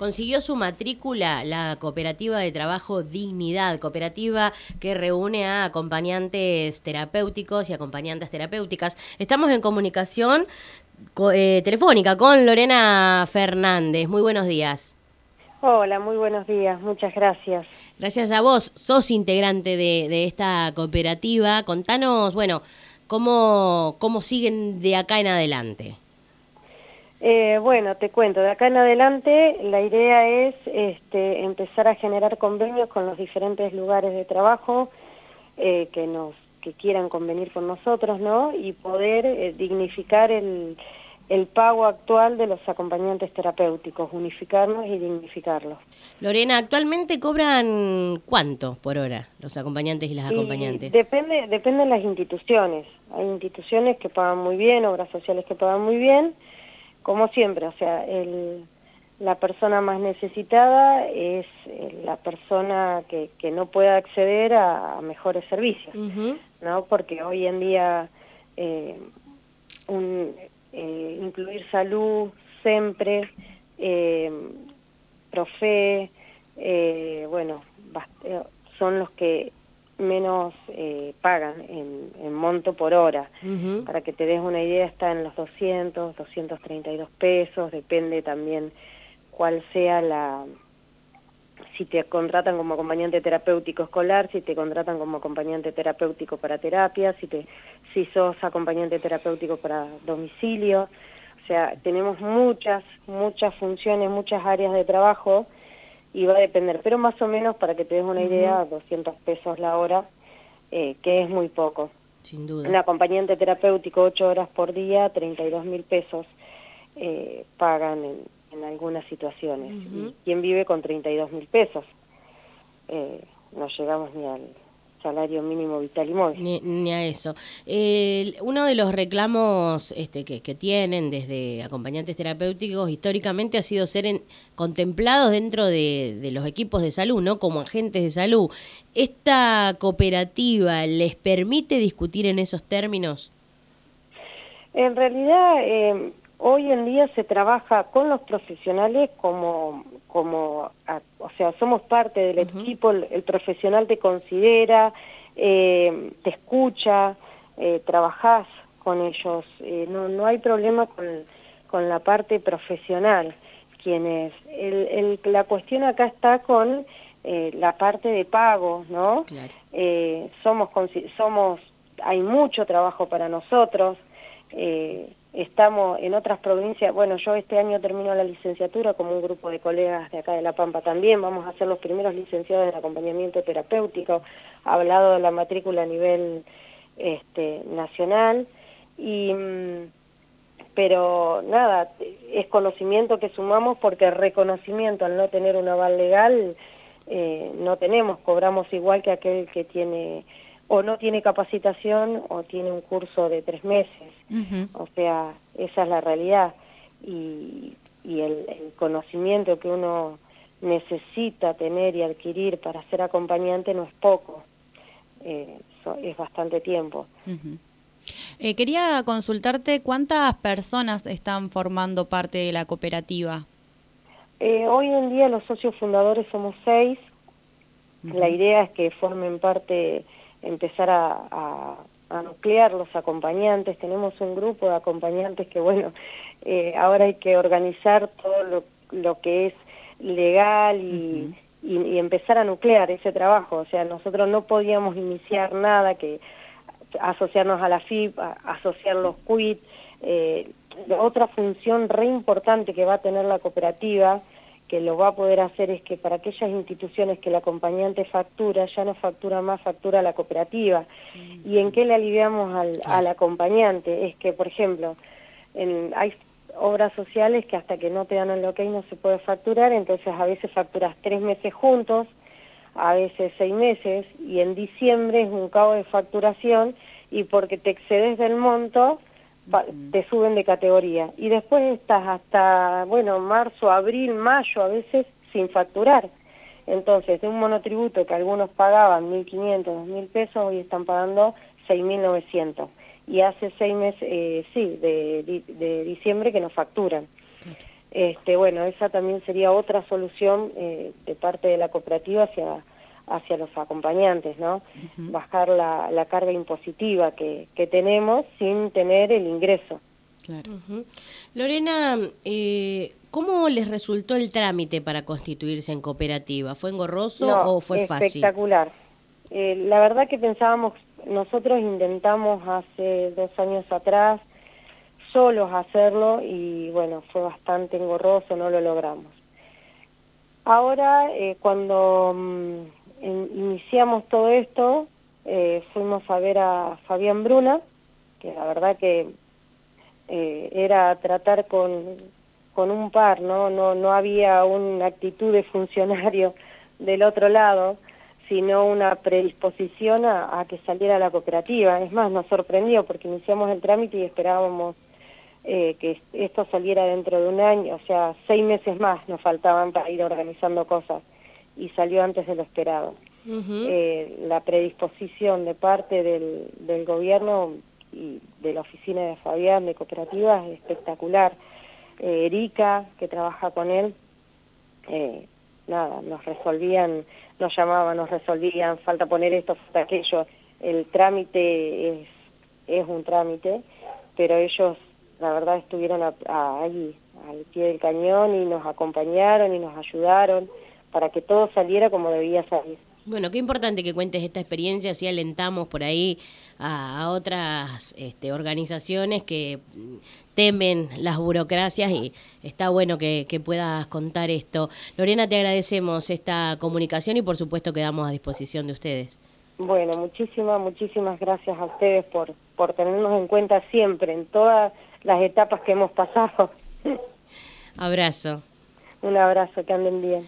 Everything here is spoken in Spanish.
consiguió su matrícula la Cooperativa de Trabajo Dignidad, cooperativa que reúne a acompañantes terapéuticos y acompañantes terapéuticas. Estamos en comunicación eh, telefónica con Lorena Fernández. Muy buenos días. Hola, muy buenos días, muchas gracias. Gracias a vos, sos integrante de, de esta cooperativa. Contanos, bueno, cómo, cómo siguen de acá en adelante. Eh, bueno, te cuento, de acá en adelante la idea es este, empezar a generar convenios con los diferentes lugares de trabajo eh, que nos que quieran convenir con nosotros, ¿no? Y poder eh, dignificar el, el pago actual de los acompañantes terapéuticos, unificarlos y dignificarlos. Lorena, ¿actualmente cobran cuánto por hora los acompañantes y las acompañantes? depende, depende de las instituciones. Hay instituciones que pagan muy bien, obras sociales que pagan muy bien, como siempre, o sea, el, la persona más necesitada es eh, la persona que, que no pueda acceder a, mejores servicios, ¿no? Porque hoy en día eh, un, eh, incluir salud, siempre, profe, bueno, son los que menos eh, pagan en, monto por hora. Para que te des una idea, está en los 200, 232 pesos, depende también cuál sea la... Si te contratan como acompañante terapéutico escolar, si te contratan como acompañante terapéutico para terapia, si, te, si sos acompañante terapéutico para domicilio. O sea, tenemos muchas, muchas funciones, muchas áreas de trabajo y va a depender, pero más o menos para que te des una idea, 200 pesos la hora, eh, que es muy poco. Sin duda. Un acompañante terapéutico, 8 horas por día, 32 mil pesos eh, pagan en, en, algunas situaciones. y ¿Quién vive con 32 mil pesos? Eh, no llegamos ni al salario mínimo vital y móvil. Ni, a eso. uno de los reclamos este, que, tienen desde acompañantes terapéuticos históricamente ha sido ser contemplados dentro de, los equipos de salud, ¿no? Como agentes de salud. ¿Esta cooperativa les permite discutir en esos términos? En realidad, eh, hoy en día se trabaja con los profesionales como como, o sea, somos parte del equipo, el, profesional te considera, eh, te escucha, eh, trabajás con ellos, eh, no, no hay problema con, con la parte profesional, quienes, el, el, la cuestión acá está con eh, la parte de pago, ¿no? somos, somos, hay mucho trabajo para nosotros, eh, estamos en otras provincias, bueno, yo este año termino la licenciatura como un grupo de colegas de acá de La Pampa también, vamos a ser los primeros licenciados en acompañamiento terapéutico, hablado de la matrícula a nivel este, nacional, y, mm, pero nada, es conocimiento que sumamos porque reconocimiento al no tener un aval legal eh, no tenemos, cobramos igual que aquel que tiene o no tiene capacitación o tiene un curso de tres meses. O sea, esa es la realidad. Y, el, conocimiento que uno necesita tener y adquirir para ser acompañante no es poco, eh, es bastante tiempo. Eh, quería consultarte cuántas personas están formando parte de la cooperativa. Eh, hoy en día los socios fundadores somos seis. La idea es que formen parte empezar a, nuclear los acompañantes. Tenemos un grupo de acompañantes que, bueno, eh, ahora hay que organizar todo lo, que es legal y, empezar a nuclear ese trabajo. O sea, nosotros no podíamos iniciar nada que asociarnos a la FIP, asociar los quit. Eh, otra función re importante que va a tener la cooperativa que lo va a poder hacer es que para aquellas instituciones que el acompañante factura, ya no factura más, factura la cooperativa. ¿Y en qué le aliviamos al, acompañante? Es que, por ejemplo, hay obras sociales que hasta que no te dan el ok no se puede facturar, entonces a veces facturas tres meses juntos, a veces seis meses, y en diciembre es un cabo de facturación, y porque te excedes del monto, te suben de categoría. Y después estás hasta, bueno, marzo, abril, mayo, a veces sin facturar. Entonces, de un monotributo que algunos pagaban 1.500, 2.000 pesos, hoy están pagando 6.900. Y hace seis meses, eh, sí, de, de, diciembre que no facturan. Este, bueno, esa también sería otra solución eh, de parte de la cooperativa hacia hacia los acompañantes, ¿no? Bajar la, la, carga impositiva que, que, tenemos sin tener el ingreso. Claro. Lorena, eh, ¿cómo les resultó el trámite para constituirse en cooperativa? ¿Fue engorroso o fue fácil? Espectacular. Eh, la verdad que pensábamos, nosotros intentamos hace dos años atrás solos hacerlo y bueno, fue bastante engorroso, no lo logramos. Ahora, eh, cuando mm, iniciamos todo esto, eh, fuimos a ver a Fabián Bruna, que la verdad que eh, era tratar con, con un par, ¿no? ¿no? No había una actitud de funcionario del otro lado, sino una predisposición a, a que saliera la cooperativa. Es más, nos sorprendió porque iniciamos el trámite y esperábamos eh, que esto saliera dentro de un año, o sea, seis meses más nos faltaban para ir organizando cosas y salió antes de lo esperado. eh, la predisposición de parte del, del gobierno y de la oficina de Fabián de cooperativas es espectacular. Eh, Erika, que trabaja con él, eh, nada, nos resolvían, nos llamaban, nos resolvían, falta poner esto, falta aquello. El trámite es, es un trámite, pero ellos la verdad estuvieron ahí al pie del cañón y nos acompañaron y nos ayudaron para que todo saliera como debía salir. Bueno, qué importante que cuentes esta experiencia, así alentamos por ahí a, otras este, organizaciones que temen las burocracias y está bueno que, que, puedas contar esto. Lorena, te agradecemos esta comunicación y por supuesto quedamos a disposición de ustedes. Bueno, muchísimas, muchísimas gracias a ustedes por, por tenernos en cuenta siempre, en todas las etapas que hemos pasado. Abrazo. Un abrazo, que anden bien.